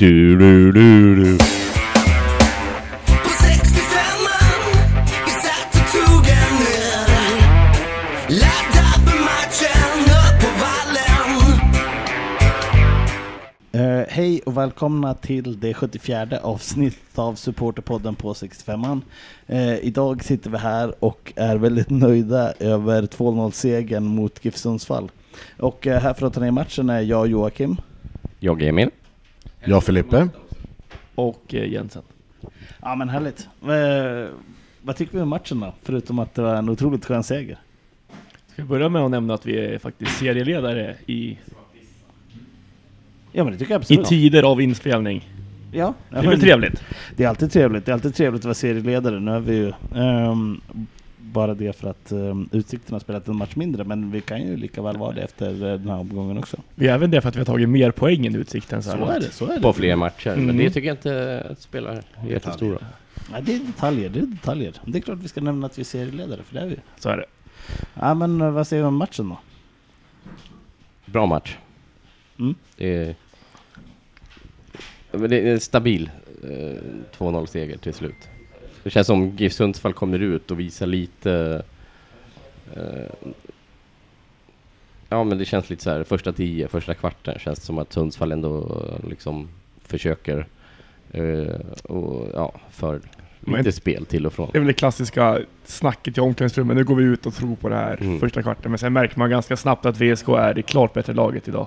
Du, du, du, du. På 65an vi satte tågen ner Laddad för matchen upp på vallen Eh, hej och välkomna till det 74 avsnittet av Supporterpodden på 65an. Eh, idag sitter vi här och är väldigt nöjda över 2-0-segern mot GIF Sundsvall. Och eh, här för att ta ner matchen är jag Joakim. Jag är Emil. Jag Filippe. och eh, Jensen. Ja men härligt. Eh, vad tycker vi om matchen då? Förutom att det var en otroligt skön seger. Ska vi börja med att nämna att vi är faktiskt serieledare i, Ja men det tycker jag i absolut. tider av inspelning. ja, Det är väl trevligt? Det är alltid trevligt. Det är alltid trevligt att vara serieledare. Nu är vi ju ehm, bara det för att um, Utsikten har spelat en match mindre, men vi kan ju lika väl vara det efter eh, den här omgången också. Vi är även det för att vi har tagit mer poäng än Utsikten. Så, Så är det, så är det. På fler matcher. Men Mm. det tycker jag inte spelar jättestor roll. Ja, det är detaljer, det är detaljer. Det är klart vi ska nämna att vi är serieledare, för det är vi. Så är det. Ja men eh, vad säger vi om matchen då? Bra match. Mm. Det är, men det är stabil eh, 2-0 seger till slut. Det känns som GIF Sundsvall kommer ut och visar lite... Eh, ja men det känns lite så här, första tio, första kvarten känns det som att Sundsvall ändå liksom försöker eh, och ja, för lite Men- spel till och från. Det är väl det klassiska snacket i omklädningsrummet. Nu går vi ut och tror på det här Mm. första kvarten. Men sen märker man ganska snabbt att VSK är det klart bättre laget idag.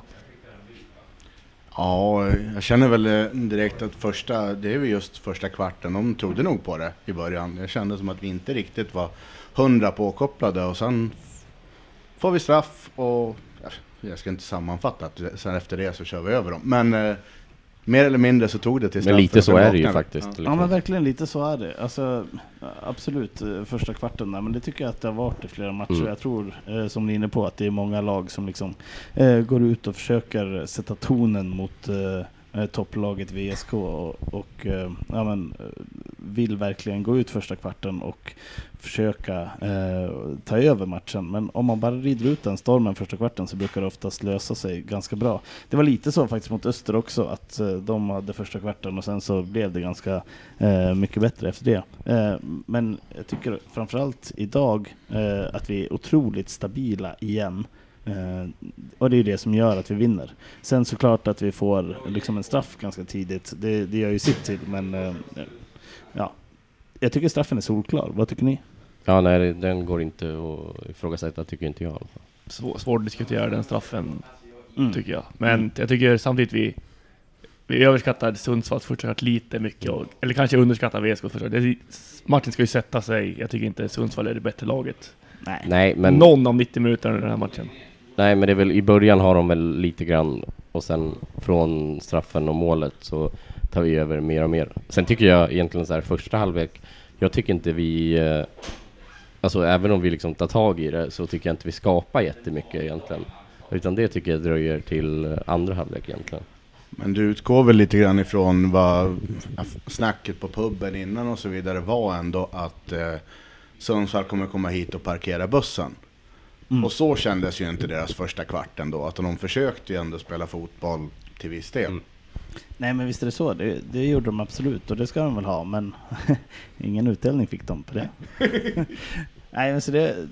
Ja, jag känner väl eh, direkt att första, det är väl just första kvarten, de trodde nog på det i början. Jag kände som att vi inte riktigt var hundra påkopplade och sen får vi straff och ja, jag ska inte sammanfatta att sen efter det så kör vi över dem. Men eh, mer eller mindre så tog det till Men straffen lite så är det ju faktiskt. Ja. liksom. Ja men verkligen lite så är det. Alltså, absolut, eh, första kvarten där. Men det tycker jag att det har varit i flera matcher. Mm. Jag tror, eh, som ni är inne på, att det är många lag som liksom eh, går ut och försöker sätta tonen mot eh, eh, topplaget VSK och, och eh, ja, men, eh, vill verkligen gå ut första kvarten och försöka eh, ta över matchen. Men om man bara rider ut den stormen första kvarten så brukar det oftast lösa sig ganska bra. Det var lite så faktiskt mot Öster också, att eh, de hade första kvarten och sen så blev det ganska eh, mycket bättre efter det. Eh, men jag tycker framförallt idag eh, att vi är otroligt stabila igen. Eh, och det är det som gör att vi vinner. Sen såklart att vi får liksom en straff ganska tidigt, det, det gör ju sitt till, men eh, ja. Jag tycker straffen är solklar, vad tycker ni? Ja, nej, den går inte att ifrågasätta, tycker inte jag. Svår, svår att diskutera den straffen, Mm. tycker jag. Men jag tycker samtidigt vi vi överskattar Sundsvalls kvart lite mycket, och, eller kanske underskattar VSK första det, Matchen ska ju sätta sig, jag tycker inte Sundsvall är det bättre laget. Nej. Nej, men, Någon av 90 minuterna i den här matchen nej, men det är väl i början har de väl lite grann och sen från straffen och målet så tar vi över mer och mer. Sen tycker jag egentligen så här första halvlek, jag tycker inte vi, eh, alltså även om vi liksom tar tag i det så tycker jag inte vi skapar jättemycket egentligen. Utan det tycker jag dröjer till eh, andra halvlek egentligen. Men du utgår väl lite grann ifrån vad snacket på puben innan och så vidare var ändå att eh, Sundsvall kommer komma hit och parkera bussen. Mm. Och så kändes ju inte deras första kvart ändå, att de försökte ju ändå spela fotboll till viss del. Mm. Nej men visst är det så, det, det gjorde de absolut och det ska de väl ha men ingen utdelning fick de på det. Nej men så det,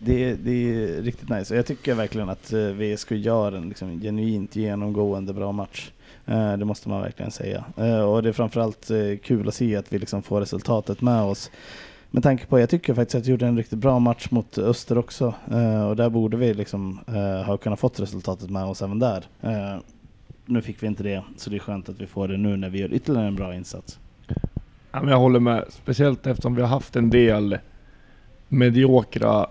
det, det är riktigt nice och jag tycker verkligen att eh, VSK gör en liksom, genuint genomgående bra match. Eh, Det måste man verkligen säga. Eh, Och det är framförallt kul att se att vi liksom får resultatet med oss. Med tanke på, jag tycker faktiskt att vi gjorde en riktigt bra match mot Öster också. Eh, Och där borde vi liksom eh, ha kunnat fått resultatet med oss även där. Eh, Nu fick vi inte det, så det är skönt att vi får det nu när vi gör ytterligare en bra insats. Ja, men jag håller med. Speciellt eftersom vi har haft en del mediokra,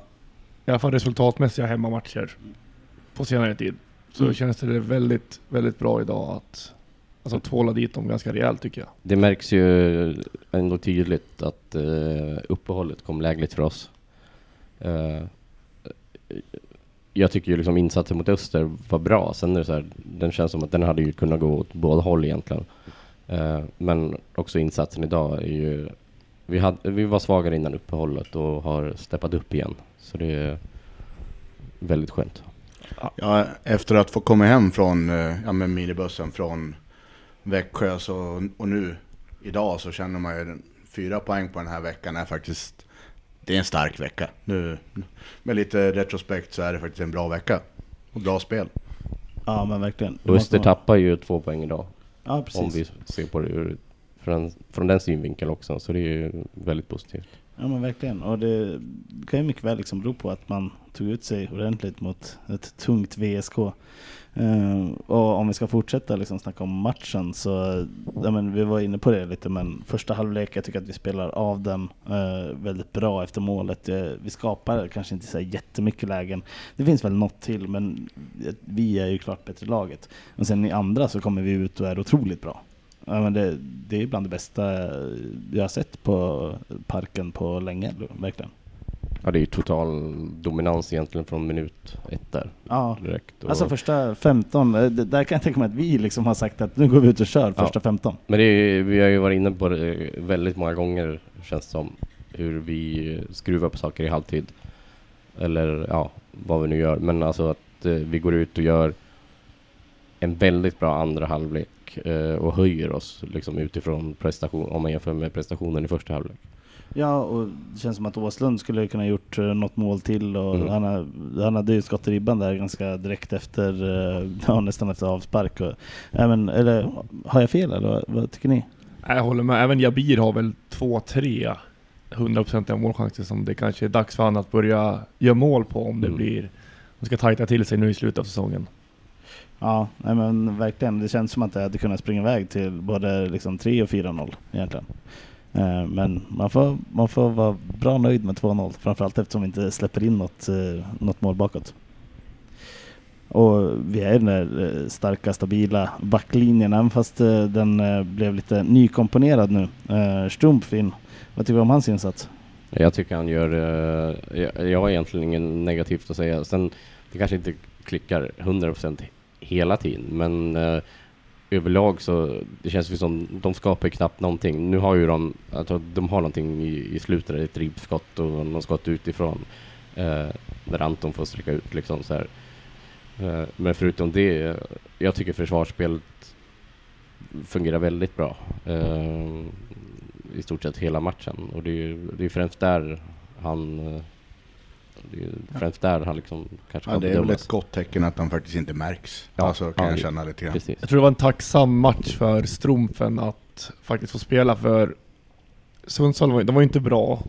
i alla fall resultatmässiga hemmamatcher på senare tid. Så Mm. känns det väldigt, väldigt bra idag att alltså, tvåla dit dem ganska rejält tycker jag. Det märks ju ändå tydligt att eh, uppehållet kom lägligt för oss. Eh, jag tycker ju liksom insatsen mot Öster var bra. Sen är det så här, den känns som att den hade ju kunnat gå åt båda håll egentligen. Eh, men också insatsen idag är ju... Vi, hade, vi var svagare innan uppehållet och har steppat upp igen. Så det är väldigt skönt. Ja, efter att få komma hem från ja, med minibussen från Växjö så, och nu idag så känner man ju den- fyra poäng på den här veckan är faktiskt det är en stark vecka. Nu med lite retrospekt så är det faktiskt en bra vecka. Och bra spel. Ja men verkligen. Öster tappar ju två poäng idag. Ja precis. Om vi ser på det ur, från, från den synvinkeln också. Så det är ju väldigt positivt. Ja men verkligen. Och det kan ju mycket väl liksom bero på att man tog ut sig ordentligt mot ett tungt VSK. Uh, eh, och om vi ska fortsätta liksom snacka om matchen så, ja, men vi var inne på det lite men första halvlek, jag tycker att vi spelar av den uh, väldigt bra efter målet. Uh, vi skapar kanske inte så jättemycket lägen. Det finns väl något till men vi är ju klart bättre laget. Och sen i andra så kommer vi ut och är otroligt bra. Ja, men det, det är bland det bästa jag har sett på parken på länge, verkligen. Ja, det är ju total dominans egentligen från minut ett där Ja, direkt. Och, alltså första 15, eh, där kan jag tänka mig att vi liksom har sagt att nu går vi ut och kör Ja. första 15. Men det är, vi har ju varit inne på det väldigt många gånger känns det som. Hur vi skruvar på saker i halvtid. Eller ja, vad vi nu gör. Men alltså att eh, vi går ut och gör en väldigt bra andra halvlek eh, och höjer oss liksom utifrån prestation, om man jämför med prestationen i första halvlek. Ja, och det känns som att Åslund skulle kunna gjort eh, något mål till och Mm. han, har, han hade ju skott i ribban där ganska direkt efter, eh, ja nästan efter avspark. Och, även, eller har jag fel eller vad, vad tycker ni? Jag håller med. Även Jabir har väl två, tre 100% målchanser som det kanske är dags för honom att börja göra mål på om det Mm. blir... De ska tajta till sig nu i slutet av säsongen. Ja, nej men verkligen. Det känns som att det hade kunnat springa iväg till både liksom 3 och 4-0 egentligen. Eh, Men man får, man får vara bra nöjd med 2-0, framförallt eftersom vi inte släpper in något, eh, något mål bakåt. Och vi är i den där eh, starka, stabila backlinjen, även fast eh, den eh, blev lite nykomponerad nu. Strumpf in. Vad tycker du om hans insats? Jag tycker han gör, jag, jag har egentligen inget negativt att säga. Sen, det kanske inte klickar 100% hela tiden, men eh, överlag så, det känns det som, de skapar knappt någonting. Nu har ju de, alltså, de har någonting i, i slutet, ett ribbskott och något skott utifrån, eh, där Anton får sträcka ut liksom så här. Eh, men förutom det, eh, jag tycker försvarsspelet fungerar väldigt bra. Eh, I stort sett hela matchen. Och det är ju det är främst där han eh, det är främst där han liksom kanske Ja, kan det är väl bedömas. ett gott tecken att han faktiskt inte märks. Ja, alltså kan ja, jag det- känna lite grann. Precis. Jag tror det var en tacksam match för Strumfen att faktiskt få spela för Sundsvall, var, de var ju inte bra.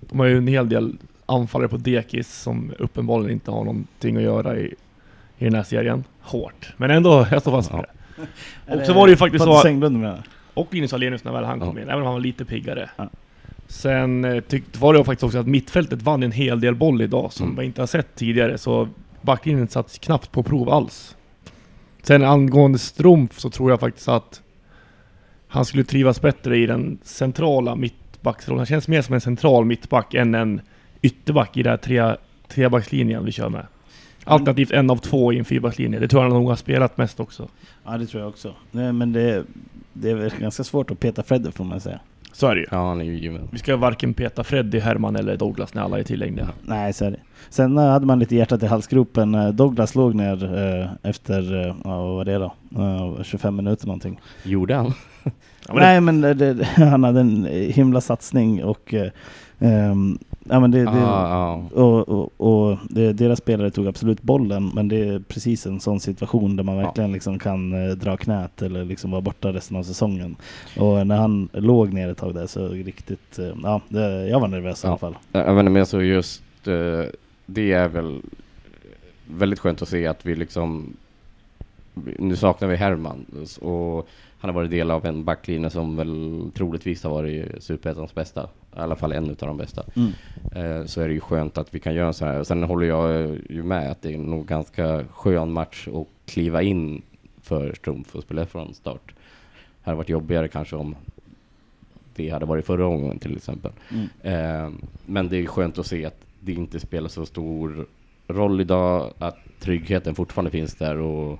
De har ju en hel del anfallare på dekis som uppenbarligen inte har någonting att göra i, i den här serien. Hårt. Men ändå, jag står fast vid Ja. det. Och så var det ju faktiskt så- jag. Och Linus Alenius när väl han kom Ja. in, även om han var lite piggare. Sen eh, tyckte, var det faktiskt också att mittfältet vann en hel del boll idag som Mm. vi inte har sett tidigare, så backlinjen satt knappt på prov alls. Sen angående Strumpf så tror jag faktiskt att han skulle trivas bättre i den centrala mittbacksrollen. Han känns mer som en central mittback än en ytterback i den här tre, trebackslinjen vi kör med. Alternativt en av två i en fyrbackslinje. Det tror jag han nog har spelat mest också. Ja det tror jag också. Nej, men det, det är väl ganska svårt att peta Fredde får man säga. Så är det ju. Ja, han är ju given. Vi ska varken peta Freddy, Herman eller Douglas när alla är tillgängliga. Nej, så är det. Sen eh, hade man lite hjärtat i halsgropen. Eh, Douglas låg ner eh, efter, vad var det då? Eh, 25 minuter någonting. Gjorde han? Ja, men Nej men det, det, han hade en himla satsning och ehm, ja, men det, det, Ah, ja. och, och, och det, deras spelare tog absolut bollen men det är precis en sån situation där man verkligen liksom kan eh, dra knät eller liksom vara borta resten av säsongen. Och när han låg ner ett tag där så riktigt, eh, ja det, jag var nervös i alla fall. Jag vet inte, men alltså just eh, det är väl väldigt skönt att se att vi liksom nu saknar vi Herman och han har varit del av en backlinje som väl troligtvis har varit Superettans bästa. I alla fall en utav de bästa. Mm. Eh, så är det ju skönt att vi kan göra så här. Sen håller jag ju med att det är nog ganska skön match att kliva in för Strumpf och spela från start. Det hade varit jobbigare kanske om det hade varit förra omgången till exempel. Mm. Eh, men det är skönt att se att det inte spelar så stor roll idag, att tryggheten fortfarande finns där och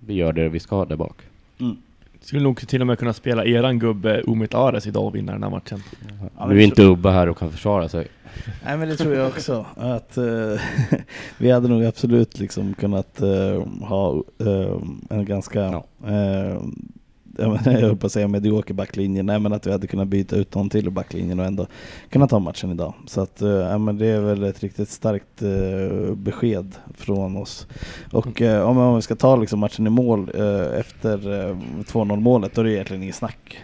vi gör det vi ska där bak. Mm. Skulle nog till och med kunna spela eran gubbe Umit Ares idag och vinna den här matchen. Ja, nu är inte Ubba här och kan försvara sig. Nej men det tror jag också. Att eh, vi hade nog absolut liksom kunnat eh, ha eh, en ganska Ja. Jag, höll på att säga medioker backlinje, nej men att vi hade kunnat byta ut någon till backlinjen och ändå kunna ta matchen idag. Så att, eh, ja, men det är väl ett riktigt starkt eh, besked från oss. Och eh, om, om vi ska ta liksom matchen i mål efter eh, 2-0 målet, då är det egentligen inget snack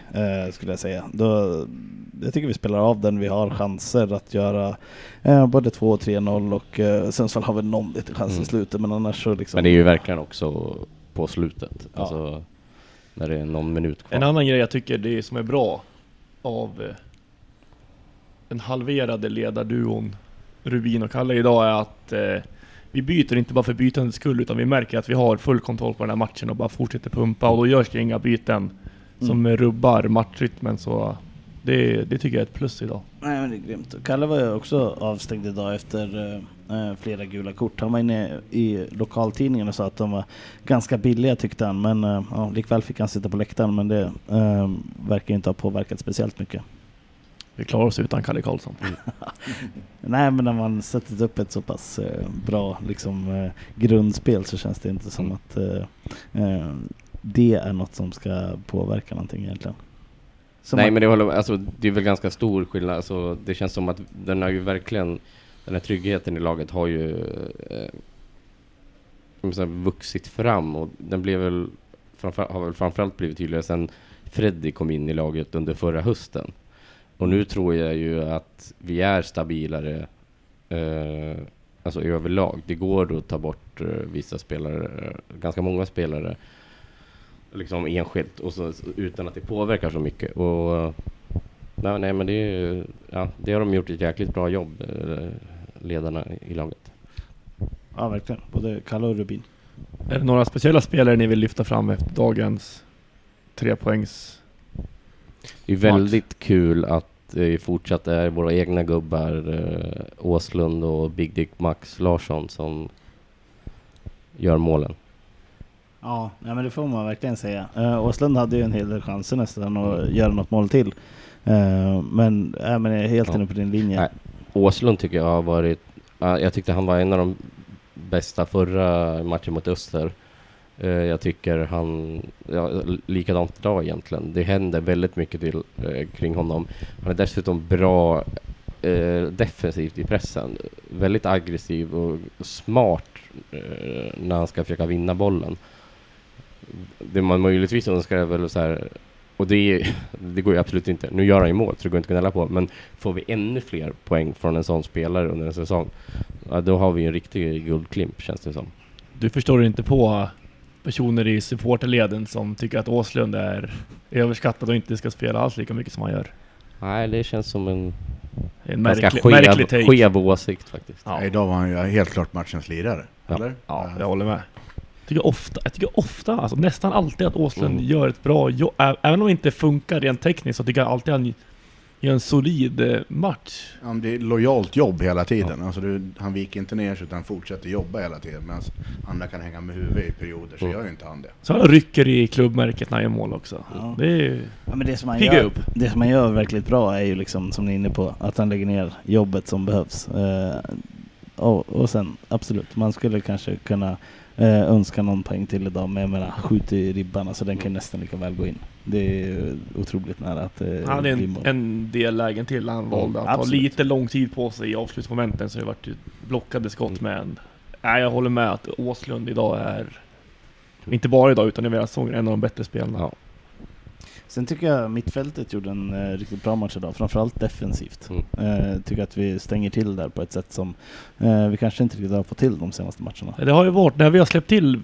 skulle jag säga. Då, jag tycker vi spelar av den, vi har chanser att göra eh, både 2 och 3-0 och eh, Sundsvall har väl någon liten chans Mm. i slutet men annars så liksom... Men det är ju verkligen också på slutet. Ja. Alltså, när det är någon minut kvar. En annan grej jag tycker det som är bra av eh, den halverade ledarduon Rubin och Kalle idag är att eh, vi byter inte bara för bytandets skull utan vi märker att vi har full kontroll på den här matchen och bara fortsätter pumpa och då görs det inga byten som eh, rubbar matchrytmen så det, det tycker jag är ett plus idag. Nej men det är grymt. Kalle var ju också avstängd idag efter eh, flera gula kort. Han var inne i lokaltidningen och sa att de var ganska billiga tyckte han. Men eh, ja, likväl fick han sitta på läktaren men det eh, verkar inte ha påverkat speciellt mycket. Vi klarar oss utan Kalle Karlsson. Nej men när man sätter upp ett så pass eh, bra liksom, eh, grundspel så känns det inte som Mm. att eh, eh, det är något som ska påverka någonting egentligen. Så Nej men det, håller, alltså, det är väl ganska stor skillnad. Alltså, det känns som att den har ju verkligen, den här tryggheten i laget har ju eh, säga, vuxit fram och den blev väl, framför, har väl framförallt blivit tydligare sen Freddy kom in i laget under förra hösten. Och nu tror jag ju att vi är stabilare eh, alltså överlag. Det går att ta bort eh, vissa spelare, eh, ganska många spelare liksom enskilt och så, utan att det påverkar så mycket. Och, nej, nej men det, är, ja, det har de gjort ett jäkligt bra jobb, eh, ledarna i laget. Ja verkligen, både Kalle och Rubin. Är det några speciella spelare ni vill lyfta fram efter dagens tre poängs Det är väldigt kul att det fortsatt är våra egna gubbar eh, Åslund och Big Dick Max Larsson som gör målen. Ja, nej, men det får man verkligen säga. Uh, Åslund hade ju en hel del chanser nästan att göra något mål till. Eh, men, äh, men jag är helt Ja. inne på din linje. Nej. Åslund tycker jag har varit, ja, jag tyckte han var en av de bästa förra matchen mot Öster. Eh, jag tycker han, ja, likadant idag egentligen. Det händer väldigt mycket till, eh, kring honom. Han är dessutom bra eh, defensivt i pressen. Väldigt aggressiv och smart eh, när han ska försöka vinna bollen. Det man möjligtvis önskar är väl så här, och det, det går ju absolut inte. Nu gör han ju mål, så det går inte att gnälla på. Men får vi ännu fler poäng från en sån spelare under en säsong, ja, då har vi en riktig guldklimp känns det som. Du förstår inte på personer i supporterleden som tycker att Åslund är överskattad och inte ska spela alls lika mycket som han gör. Nej, det känns som en En ganska märklig, skev, skev åsikt faktiskt. Ja. Idag var han ju helt klart matchens lirare. Ja. Eller? Ja, jag håller med. Jag tycker ofta, jag tycker ofta alltså nästan alltid att Åslund Mm. gör ett bra jobb. Även om det inte funkar rent tekniskt så tycker jag alltid att han gör en solid eh, match. Ja, det är lojalt jobb hela tiden. Alltså du, han viker inte ner sig utan fortsätter jobba hela tiden. Medan andra kan hänga med huvudet i perioder så Mm. gör ju inte han det. Så han rycker i klubbmärket när han gör mål också. Ja. Det är Ja, men det, som han gör, upp. det som han gör verkligt bra är ju liksom, som ni är inne på, att han lägger ner jobbet som behövs. Eh, och, och sen absolut, man skulle kanske kunna eh, önska någon poäng till idag, men jag menar skjut i ribban, alltså den kan nästan lika väl gå in. Det är otroligt nära att eh, Han hade en, en del lägen till han valde att absolut. lite lång tid på sig i avslutsmomenten så det vart ju blockade skott med en. Nej, jag håller med att Åslund idag är, inte bara idag utan i hela säsongen, en av de bättre spelarna. Ja. Sen tycker jag mittfältet gjorde en eh, riktigt bra match idag, framförallt defensivt. Mm. Eh, tycker att vi stänger till där på ett sätt som eh, vi kanske inte riktigt har fått till de senaste matcherna. Det har ju varit, när vi har släppt till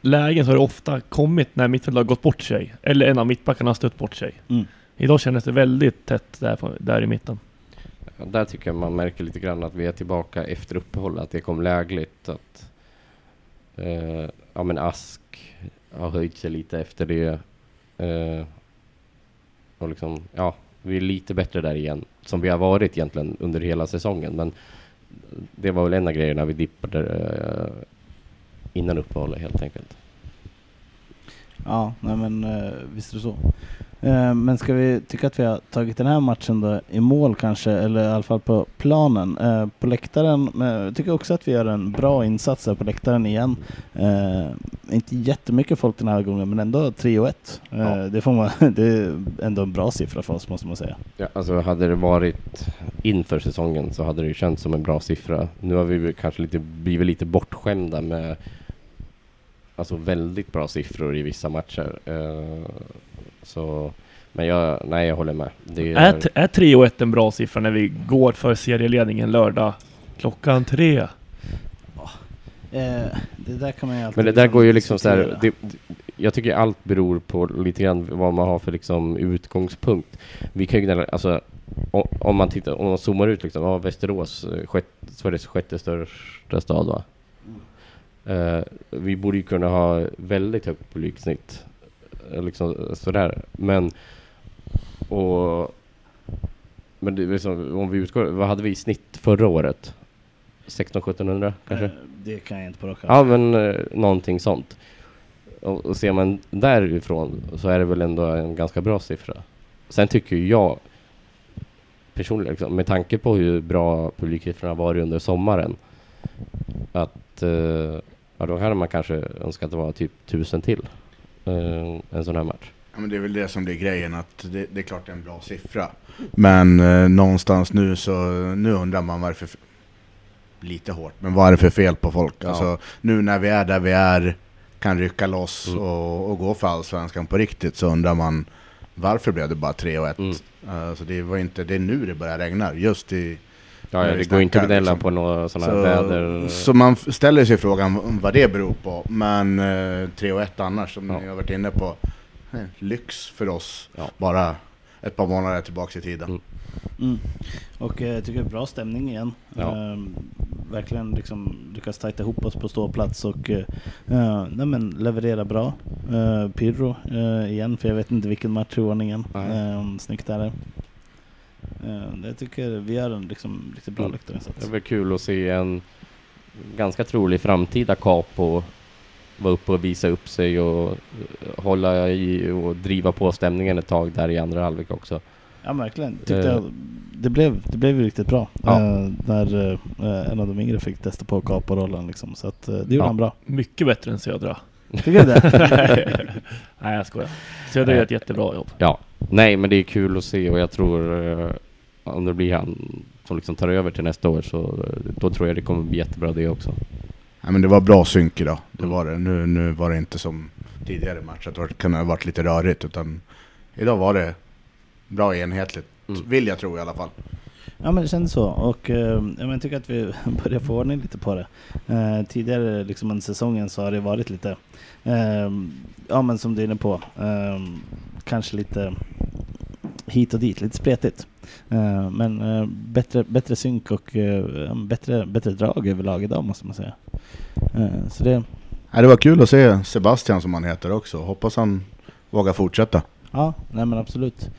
lägen så har det ofta kommit när mittfältet har gått bort sig. Eller en av mittbackarna har stött bort sig. Mm. Idag kändes det väldigt tätt där, på- där i mitten. Ja, där tycker jag man märker lite grann att vi är tillbaka efter uppehållet, att det kom lägligt. Att, eh, ja men Ask har höjt sig lite efter det. Och liksom, ja, vi är lite bättre där igen. Som vi har varit egentligen under hela säsongen. Men det var väl en av grejerna vi dippade eh, innan uppehållet helt enkelt. Ja, nej men eh, visst är det så. Eh, men ska vi tycka att vi har tagit den här matchen då i mål kanske, eller i alla fall på planen. Eh, på läktaren, jag tycker också att vi gör en bra insats här på läktaren igen. Eh, inte jättemycket folk den här gången, men ändå 3 och 1. Eh, Ja. det, får man, det är ändå en bra siffra för oss måste man säga. Ja, alltså hade det varit inför säsongen så hade det ju känts som en bra siffra. Nu har vi kanske lite, blivit lite bortskämda med alltså väldigt bra siffror i vissa matcher. Så, men jag, nej jag håller med. Det Är, t- är 3 och 1 en bra siffra när vi går för serieledningen lördag klockan tre? Eh, det där kan man ju alltid Men det där går ju liksom så här, det, jag tycker allt beror på lite grann vad man har för liksom utgångspunkt. Vi kan ju gnälla, alltså om man tittar, om man zoomar ut liksom, ja, Västerås, eh, Sveriges sjätte största stad va? Eh, vi borde ju kunna ha väldigt högt publiksnitt. Eh, liksom sådär. Men, och, men det, liksom, om vi utgår, vad hade vi i snitt förra året? 1600-1700 kanske? Eh, det kan jag inte på Ja men eh, någonting sånt. Och, och ser man därifrån så är det väl ändå en ganska bra siffra. Sen tycker jag personligen, liksom, med tanke på hur bra publiksiffrorna har varit under sommaren, att eh, ja, då hade man kanske önskat att det var typ tusen till en sån här match. Ja, men det är väl det som blir grejen, att det, det är klart det är en bra siffra. Men eh, någonstans nu så, nu undrar man varför, lite hårt, men vad är det för fel på folk? Ja. Alltså, nu när vi är där vi är, kan rycka loss Mm. och, och gå för allsvenskan på riktigt, så undrar man varför blev det bara 3 och 1? Mm. Alltså, det, var inte, det är nu det börjar regna, just i... Ja, ja, det går inte att gnälla liksom. på några sådana Så, här väder... så man ställer sig frågan vad det beror på. Men eh, 3 och 1 annars, som Ja. ni har varit inne på, eh, lyx för oss. Ja. Bara ett par månader tillbaka i tiden. Mm. Mm. Och eh, jag tycker det är bra stämning igen. Ja. Ehm, verkligen liksom lyckas tajta ihop oss på ståplats och eh, eh, nej, men leverera bra. Uh, Pirro eh, igen, för jag vet inte vilken match i ordningen. Uh, snyggt är det. Uh, jag tycker vi gör en liksom, riktigt bra Mm. läktarinsats. Det är väl kul att se en ganska trolig framtida Capo vara uppe och visa upp sig och eh, hålla i och driva på stämningen ett tag där i andra halvlek också. Ja verkligen. Tyckte Eh. jag, det, blev, det blev ju riktigt bra. Ja. Eh, när eh, en av de yngre fick testa på Capo-rollen liksom. Så att, eh, det gjorde Ja. han bra. Mycket bättre än Södra. Tycker du det? Nej jag skojar. Södra gör ett jättebra jobb. Ja, nej men det är kul att se och jag tror eh, om det blir han som liksom tar över till nästa år så eh, då tror jag det kommer bli jättebra det också. Ja, men det var bra synk idag. Det var det. Nu, nu var det inte som tidigare matcher, att det kunde ha varit lite rörigt. Utan idag var det bra enhetligt, Mm. vill jag tro i alla fall. Ja men det kändes så och eh, jag tycker att vi börjar få ordning lite på det. Eh, tidigare liksom under säsongen så har det varit lite, eh, ja men som du är inne på, eh, kanske lite hit och dit, lite spretigt. Eh, men eh, bättre, bättre synk och eh, bättre, bättre drag överlag idag måste man säga. Eh, så det, Ja, det var kul att se Sebastian som han heter också. Hoppas han vågar fortsätta. Ja, nej men absolut.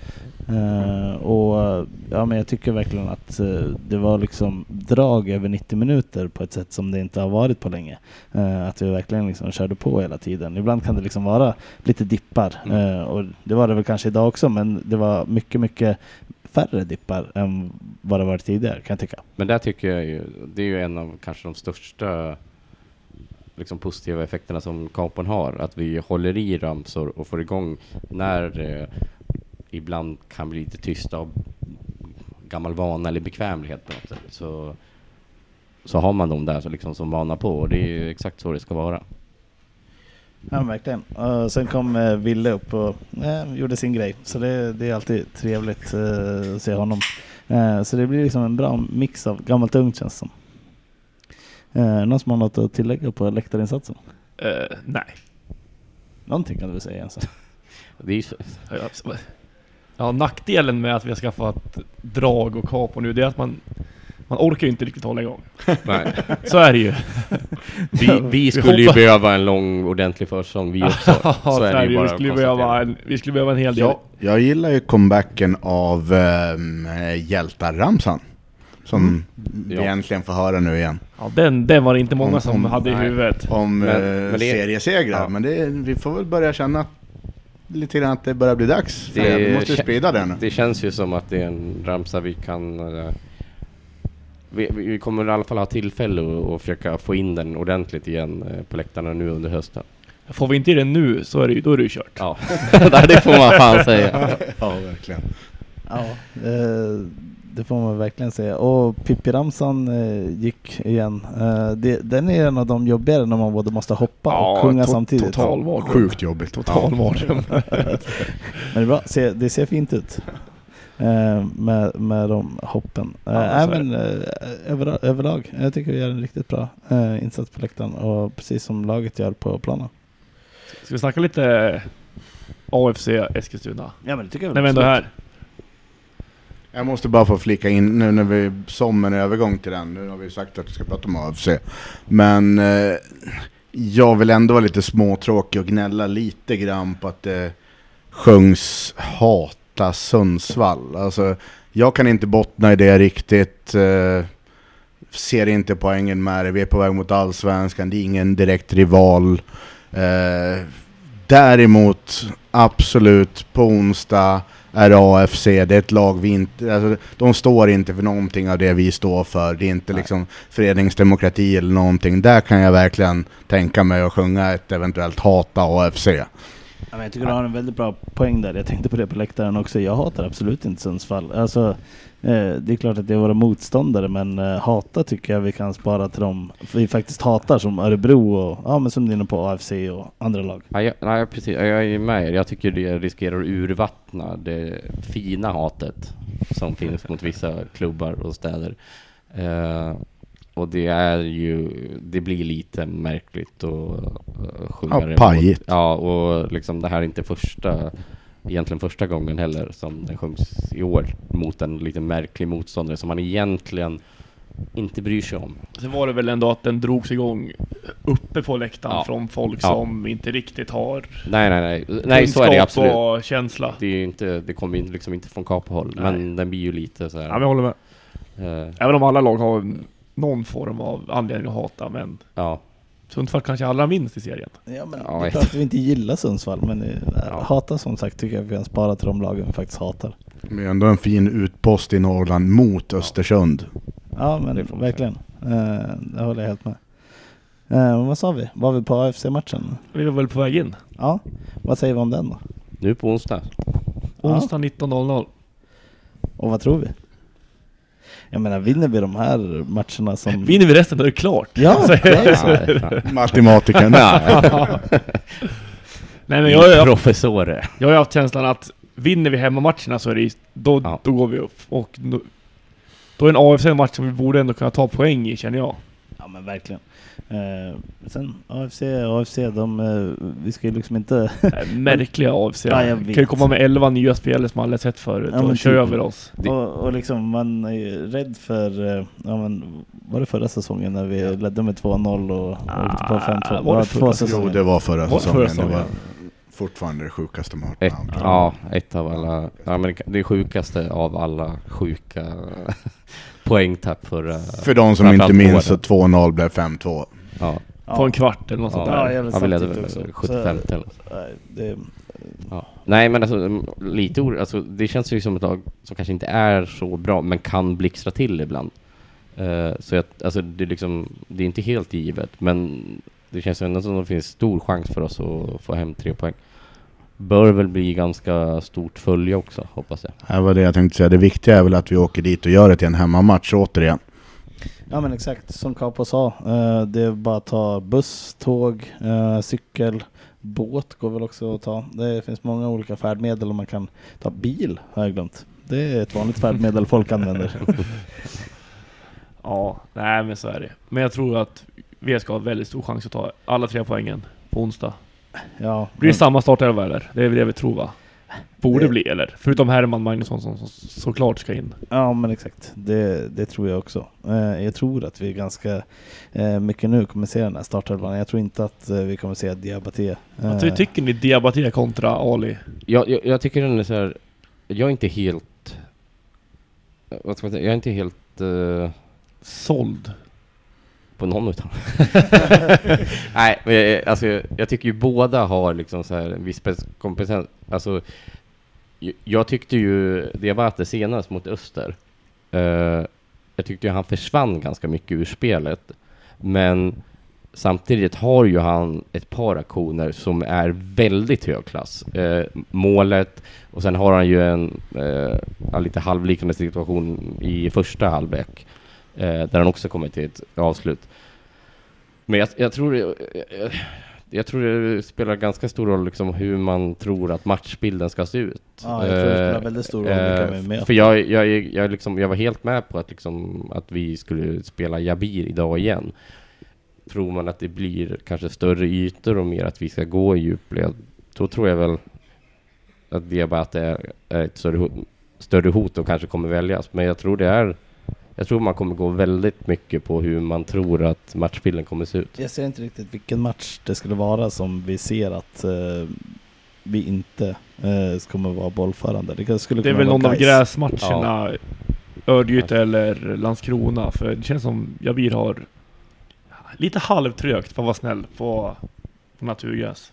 Eh, och ja, men jag tycker verkligen att eh, det var liksom drag över 90 minuter på ett sätt som det inte har varit på länge. Eh, att vi verkligen liksom körde på hela tiden. Ibland kan det liksom vara lite dippar Mm. och det var det väl kanske idag också men det var mycket, mycket färre dippar än vad det varit tidigare kan jag tycka. Men där tycker jag ju, det är ju en av kanske de största liksom positiva effekterna som Capon har. Att vi håller i ramsor och får igång när det ibland kan bli lite tyst av gammal vana eller bekvämlighet på något sätt. Så, så har man dem där så liksom som vana på och det är ju exakt så det ska vara. Ja verkligen. Och sen kom eh, Ville upp och eh, gjorde sin grej. Så det, det är alltid trevligt eh, att se honom. Eh, så det blir liksom en bra mix av gammalt och ungt känns det som. Eh, någon som har något att tillägga på läktarinsatsen? Eh, nej. Någonting kan du väl säga? Det är så, Ja, Ja, nackdelen med att vi har skaffat drag och capo nu, det är att man man orkar ju inte riktigt hålla igång. nej. Så är det ju. Vi, vi skulle ju behöva en lång ordentlig försäsong vi också. Ja, så är det ju bara Vi skulle, behöva en, vi skulle behöva en hel del. Jag, jag gillar ju comebacken av ähm, hjältar-ramsan. Som vi Ja. egentligen får höra nu igen. Ja, den, den var det inte många Om- som om- hade i nej. huvudet. Om Men- eh, men det- seriesegrar. ja. Men det, vi får väl börja känna att lite grann att det börjar bli dags. För Det- det, vi måste ju sprida det nu. Det känns ju som att det är en ramsa vi kan... eh, vi, vi vi kommer i alla fall ha tillfälle att att försöka få in den ordentligt igen eh, på läktarna nu under hösten. Får vi inte det nu så är det, ju- då är det ju kört. Ja, det får man fan säga. Ja, verkligen. Ja, eh, det får man verkligen säga. Och Pippi-ramsan eh, gick igen. Eh, det, den är en av de jobbigare när man både måste hoppa och sjunga to- samtidigt. Total mardröm. Sjukt jobbigt. Total mardröm. Men det är bra, se, det ser fint ut. Eh, med, med de hoppen. Eh, Ja, men, eh, över, överlag, jag tycker vi gör en riktigt bra eh, insats på läktaren och precis som laget gör på planen. Ska vi snacka lite AFC Eskilstuna? Ja men det tycker jag När vi ändå är här. Jag måste bara få flika in nu när vi, som en övergång till den, nu har vi sagt att vi ska prata om AFC. Men eh, jag vill ändå vara lite småtråkig och gnälla lite grann på att det sjungs hata Sundsvall. Alltså, jag kan inte bottna i det riktigt. Eh, ser inte poängen med det. Vi är på väg mot allsvenskan, det är ingen direkt rival. Eh, däremot, absolut, på onsdag är AFC, det är ett lag vi inte, alltså, de står inte för någonting av det vi står för. Det är inte Nej. liksom föreningsdemokrati eller någonting. Där kan jag verkligen tänka mig att sjunga ett eventuellt hata AFC. Ja, jag tycker du har en väldigt bra poäng där. Jag tänkte på det på läktaren också. Jag hatar absolut inte Sundsvall. Alltså, det är klart att det är våra motståndare, men eh, hata tycker jag vi kan spara till dem vi faktiskt hatar, som Örebro och ja, men som du är inne på AFC och andra lag. Ja, jag, nej, precis. Jag är med er. Jag tycker det riskerar att urvattna det fina hatet som finns mot vissa klubbar och städer. Eh, och det är ju, det blir lite märkligt att uh, sjunga Ja, det. pajigt. Ja, och liksom det här är inte första, egentligen första gången heller som den sjungs i år mot en lite märklig motståndare som man egentligen inte bryr sig om. Sen var det väl ändå att den drogs igång uppe på läktaren Ja. från folk Ja. som inte riktigt har Nej, nej, nej. Nej, så är det absolut. och känsla. Det, är ju inte, det kommer ju liksom inte från Kapa-håll, Nej. men den blir ju lite så här. Ja, men jag håller med. eh, Även om alla lag har någon form av anledning att hata, men ja. Sundsvall kanske allra minst i serien. Ja, men Ja, det är klart att vi inte gillar Sundsvall, men eh, Ja. hata som sagt tycker jag vi kan spara till de lagen vi faktiskt hatar. Men ändå en fin utpost i Norrland mot Östersund. Ja, Det men får man verkligen. Eh, det håller jag helt med. Eh, vad sa vi? Var vi på AFC-matchen? Vi var väl på väg in. Ja, vad säger vi om den då? Nu på onsdag. Onsdag 19.00. Och vad tror vi? Jag menar, vinner vi de här matcherna som... Vinner vi resten då är det klart. Ja, är så. Nej, men jag, jag, Professorer. jag har haft känslan att vinner vi hemmamatcherna så är det, då, Ja. då går vi upp. Och då, då är en AFC-match som vi borde ändå kunna ta poäng i känner jag. Ja men verkligen. Eh, sen AFC, AFC, de, eh, vi ska ju liksom inte... Märkliga AFC. Ja, jag kan ju komma med 11 nya spelare som man aldrig sett förut Ja, men och kör typ. över oss. Och, och liksom man är ju rädd för, eh, ja men var det förra säsongen när vi ledde med 2-0 och åkte på Ah, 5-2? var det förra Jo, det var förra Var det säsongen. förra Det var säsongen? fortfarande det sjukaste man Ett, hört. ja, ett av alla. Ja, men det- det sjukaste av alla sjuka poängtapp förra... För de som inte minns så våren. 2-0 blev 5-2. Ja, På en kvart eller något sånt ja, där. Ja, ja, vi ledde väl också. 75 till. Nej, det, Ja. Nej men alltså lite oro, alltså det känns ju som ett lag som kanske inte är så bra men kan blixtra till ibland. Eh, så jag, alltså det är liksom, det är inte helt givet men det känns ändå som att det finns stor chans för oss att få hem tre poäng. Bör väl bli ganska stort följe också hoppas jag. Det var det jag tänkte säga. Det viktiga är väl att vi åker dit och gör det till en hemmamatch återigen. ja men exakt, som Capo sa. eh, det är bara att ta buss, tåg, eh, cykel, båt går väl också att ta. Det finns många olika färdmedel och man kan ta bil, har jag glömt. Det är ett vanligt färdmedel folk använder. Ja, nej men så är det. Men jag tror att vi ska ha väldigt stor chans att ta alla tre poängen på onsdag. Ja, Blir det men- samma startelva eller? Det är väl det vi tror va? Borde Det- bli eller? Förutom Herman Magnusson som som såklart ska in. Ja men exakt, det, det tror jag också. Eh, jag tror att vi ganska eh, mycket nu kommer se den här startelvan. Jag tror inte att eh, vi kommer se Diabaté. Vad ty- tycker ni Diabaté kontra Ali? Jag, jag, jag tycker den är så här, jag är inte helt, vad ska man säga, jag är inte helt eh, Såld? På någon utav Nej, men jag, alltså, jag, jag tycker ju båda har liksom så här en viss spetskompetens alltså, jag tyckte ju, det var att det senast mot Öster, eh, jag tyckte ju han försvann ganska mycket ur spelet, men samtidigt har ju han ett par aktioner som är väldigt hög klass. Eh, målet, och sen har han ju en eh, ja, lite halvliknande situation i första halvlek, där han också kommer till ett avslut. Men jag, jag tror det, jag, jag tror det spelar ganska stor roll liksom hur man tror att matchbilden ska se ut. Ja, jag tror det spelar Eh, väldigt stor roll eh. För jag, jag, jag, liksom, jag var helt med på att, liksom, att vi skulle spela Jabir idag igen. Tror man att det blir kanske större ytor och mer att vi ska gå i djupled, då tror jag väl att Diabate är, är ett större, större hot och kanske kommer väljas. Men jag tror det är jag tror man kommer gå väldigt mycket på hur man tror att matchbilden kommer se ut. Jag ser inte riktigt vilken match det skulle vara som vi ser att eh, vi inte eh, kommer vara bollförande. Det skulle Det är kunna väl vara någon av Gais. gräsmatcherna, Örgryte eller Landskrona, för det känns som Jabir har lite halvtrögt, för att vara snäll, på, på naturgräs.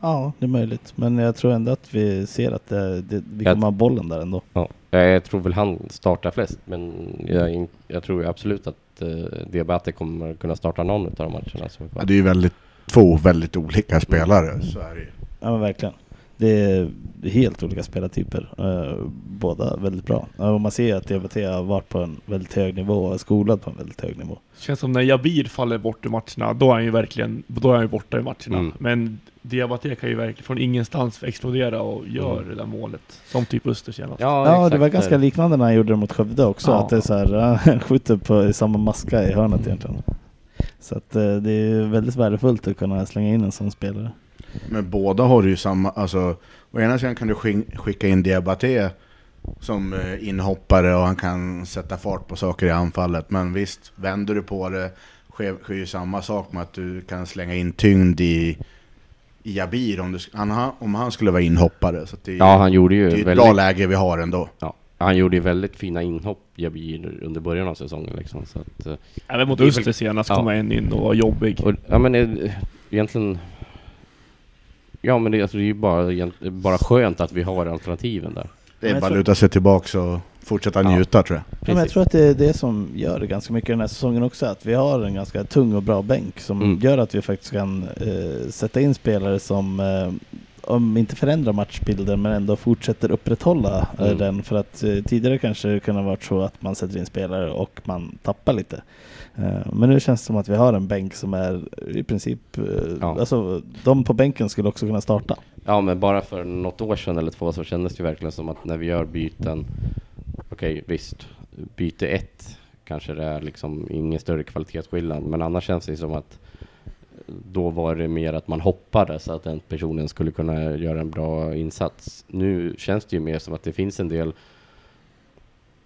Ja, det är möjligt. Men jag tror ändå att vi ser att det, det, vi kommer ha bollen där ändå. Ja, jag tror väl han startar flest, men jag, jag tror absolut att uh, Diabate kommer kunna starta någon av de matcherna som är Ja, kvar. det är ju väldigt, två väldigt olika spelare. Så är det ju. Ja men verkligen. Det är helt olika spelartyper. Eh, båda väldigt bra. Ja, och man ser att DBT har varit på en väldigt hög nivå och är skolad på en väldigt hög nivå. Känns som när Jabir faller bort i matcherna, då är han ju verkligen, då är han ju borta i matcherna. Mm. Men Diabate kan ju verkligen från ingenstans explodera och gör Mm. det där målet. Som typ Öster senast. Ja, det exakt. var ganska liknande när han gjorde det mot Skövde också. Ja. Att det är så här, han skjuter på samma maska i hörnet egentligen. Så att eh, det är väldigt värdefullt att kunna slänga in en sån spelare. Men båda har ju samma, alltså å ena sidan kan du sk- skicka in Diabaté som eh, inhoppare och han kan sätta fart på saker i anfallet. Men visst, vänder du på det sker, sker ju samma sak med att du kan slänga in tyngd i, Jabir om, du, han, ha- om han skulle vara inhoppare. Så det, är- Ja, han gjorde det ju är ett väldigt, bra läge vi har ändå. ja, han gjorde ju väldigt fina inhopp, Jabir, under början av säsongen liksom. Så att, eh, Även mot Det Öster senast Ja. kom en in och var jobbig. och, ja men eh, egentligen... Ja men det, alltså, det är ju bara, bara skönt att vi har alternativen där. Det är bara att luta sig tillbaka och fortsätta Ja. njuta tror jag. Ja, men jag tror att det är det som gör det ganska mycket den här säsongen också. Att vi har en ganska tung och bra bänk som Mm. gör att vi faktiskt kan eh, sätta in spelare som eh, om inte förändrar matchbilden men ändå fortsätter upprätthålla eh, Mm. den. För att eh, tidigare kanske det kunde ha varit så att man sätter in spelare och man tappar lite. Eh, men nu känns det som att vi har en bänk som är i princip, eh, Ja. alltså de på bänken skulle också kunna starta. Ja, men bara för något år sedan eller två så kändes det verkligen som att när vi gör byten, okej visst, byte ett kanske det är liksom ingen större kvalitetsskillnad, men annars känns det som att då var det mer att man hoppades att den personen skulle kunna göra en bra insats. Nu känns det ju mer som att det finns en del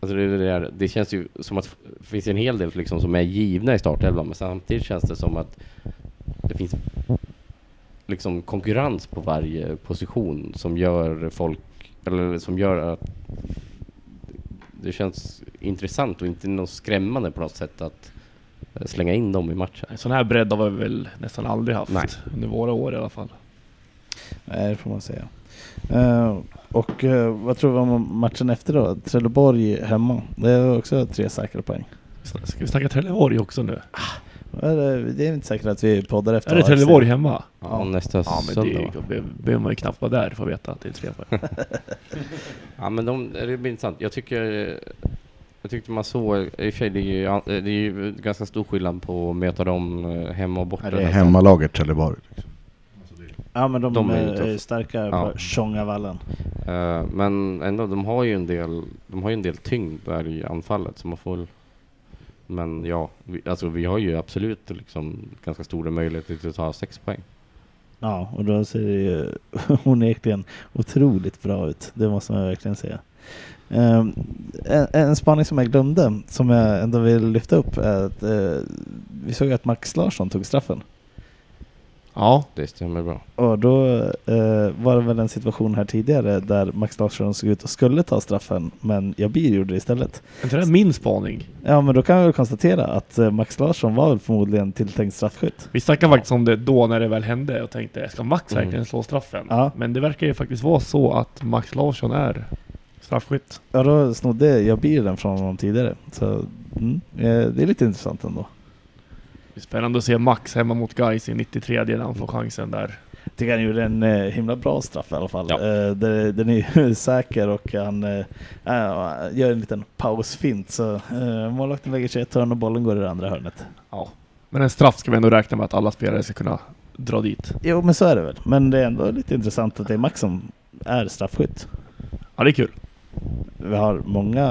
Alltså det, det, där, det känns ju som att det finns en hel del liksom som är givna i startelvan, men samtidigt känns det som att det finns liksom konkurrens på varje position som gör folk, eller som gör att det känns intressant och inte något skrämmande på något sätt att slänga in dem i matchen. En sån här bredd har vi väl nästan aldrig haft. Nej. Under våra år i alla fall. Nej, det får man säga. Eh, och eh, vad tror vi om matchen efter då? Trelleborg hemma. Det är också tre säkra poäng. Ska vi snacka Trelleborg också nu? Är det, är inte säkert att vi poddar efter Är det. Trelleborg hemma? Ja, nästa Ja men söndag det behöver man ju knappt vara där för att veta att det är tre poäng. Ja men de, det blir intressant. Jag tycker jag tyckte man såg, i och för sig det är ju, det är ju ganska stor skillnad på att möta dem eh, hemma och borta. Det är nästan. hemmalaget Trelleborg. Ja men de, De är är, är starka Ja. på Tjongavallen. Eh, men ändå, de har ju en del, de har ju en del tyngd där i anfallet så man får Men ja, vi, alltså vi har ju absolut liksom ganska stora möjligheter till att ta sex poäng. Ja, och då ser det ju onekligen otroligt bra ut. Det måste man verkligen säga. Ehm, en, en spaning som jag glömde, som jag ändå vill lyfta upp, är att eh, vi såg att Max Larsson tog straffen. Ja, Det stämmer bra. Och då eh, var det väl en situation här tidigare där Max Larsson såg ut och skulle ta straffen, men Jabir gjorde det istället. är inte det min spaning? Ja, men då kan vi väl konstatera att eh, Max Larsson var väl förmodligen tilltänkt straffskytt. Vi snackade faktiskt om det då när det väl hände och tänkte, ska Max Mm. verkligen slå straffen? Ja. Men det verkar ju faktiskt vara så att Max Larsson är straffskytt. Ja, då snodde Jabir den från honom tidigare. Så mm, eh, det är lite intressant ändå. Det är spännande att se Max hemma mot Gais i 93 när han får chansen där. Jag tycker han gjorde en eh, himla bra straff i alla fall. Ja. Eh, det- den är ju säker och han eh, äh, gör en liten pausfint. Så eh, målvakten lägger sig ett hörn och bollen går i det andra hörnet. Ja. Men en straff ska vi ändå räkna med att alla spelare ska kunna dra dit. Jo, men så är det väl. Men det är ändå lite intressant att det är Max som är straffskytt. Ja, det är kul. Vi har många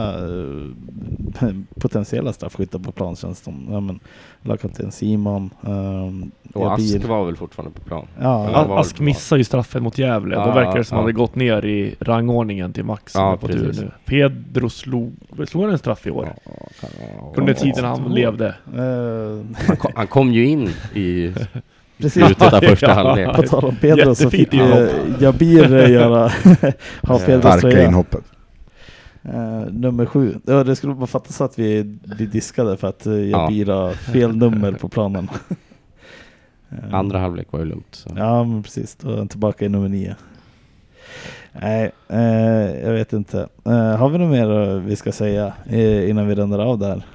eh, potentiella straffskyttar på plan känns det som. Ja, men lagkapten Simon. Um, Och Ask var väl fortfarande på plan? Ja, Ask missar ju straffen mot Gävle. Då Ja, verkar det som ja. att det gått ner i rangordningen till Max Ja, på tur nu. Pedro slog, slog han en straff i år? Under tiden han Ja. levde. eh, Han kom, han kom ju in i precis. slutet av första Ja. halvlek. På tal om Pedro så fick eh, Jabir göra ha Pedros Starka inhoppet. Eh, nummer sju. Ja, det skulle bara fattas att vi blir diskade för att uh, Jabir har fel nummer på planen. Eh, Andra halvlek var ju lugnt. Så. Ja, men precis. Då är han tillbaka i nummer nio. Nej, eh, jag vet inte. Eh, har vi något mer eh, vi ska säga eh, innan vi rundar av där?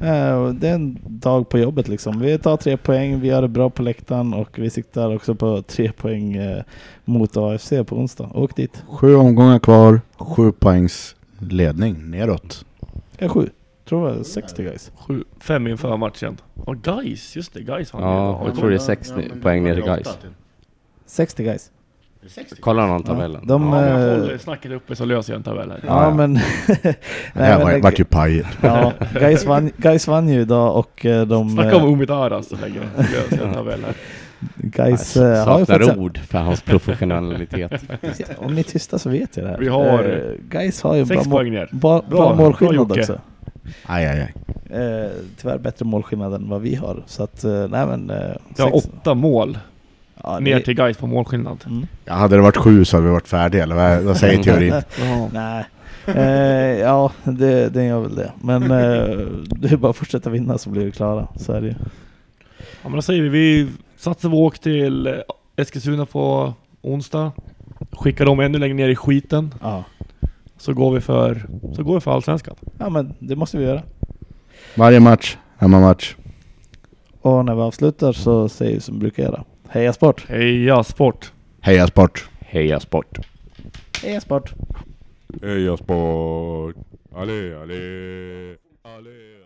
Eh, det är en dag på jobbet liksom. Vi tar tre poäng, vi gör det bra på läktaren och vi siktar också på tre poäng eh, mot AFC på onsdag. Åk dit. Sju omgångar kvar, sju poängs ledning neråt. Ja, sju. Tror jag 60 guys. Sju, fem inför matchen. Och Guys, just det, Guys vann Ja, ju. jag tror det är 60 poäng ner till Gais. 60 guys. Kolla någon Ja, tabellen. de, Ja, jag eh, håller snacket uppe så löser jag en tabell här. Ja, ja. men... Det här var, vart ju pajigt. ja, guys, vann, guys vann ju idag och eh, de... Snacka om eh, Umit Aras så länge löser jag en tabell här. Guys Jag eh, har ju fått... saknar se- ord för hans professionalitet. Om ni är tysta så vet jag det här. Vi har, Eh, guys har ju bra, Sex mål, poäng bra, bra, Bra, målskillnad bra, också. Aj, aj, aj. Eh, tyvärr bättre målskillnad än vad vi har. Så att, eh, nej men... Jag har sex- åtta mål ja, ner det- till Guys på målskillnad. Mm. Ja, hade det varit sju så hade vi varit färdiga, eller vad, vad säger teorin? Nej. Eh, ja, det, det gör väl det. Men eh, det är bara att fortsätta vinna så blir vi klara. Så är det ju. Ja men då säger vi, vi satsar vår åk till eh, Eskilstuna på onsdag. Skickar dem ännu längre ner i skiten. Ja. Så går vi för, så går vi för Allsvenskan. ja, men det måste vi göra. Varje match, hemmamatch. Och när vi avslutar så säger vi som vi brukar göra. Heja sport! Heja sport! Heja sport! Heja sport! Heja sport! Heja sport! Allé, allé, allé.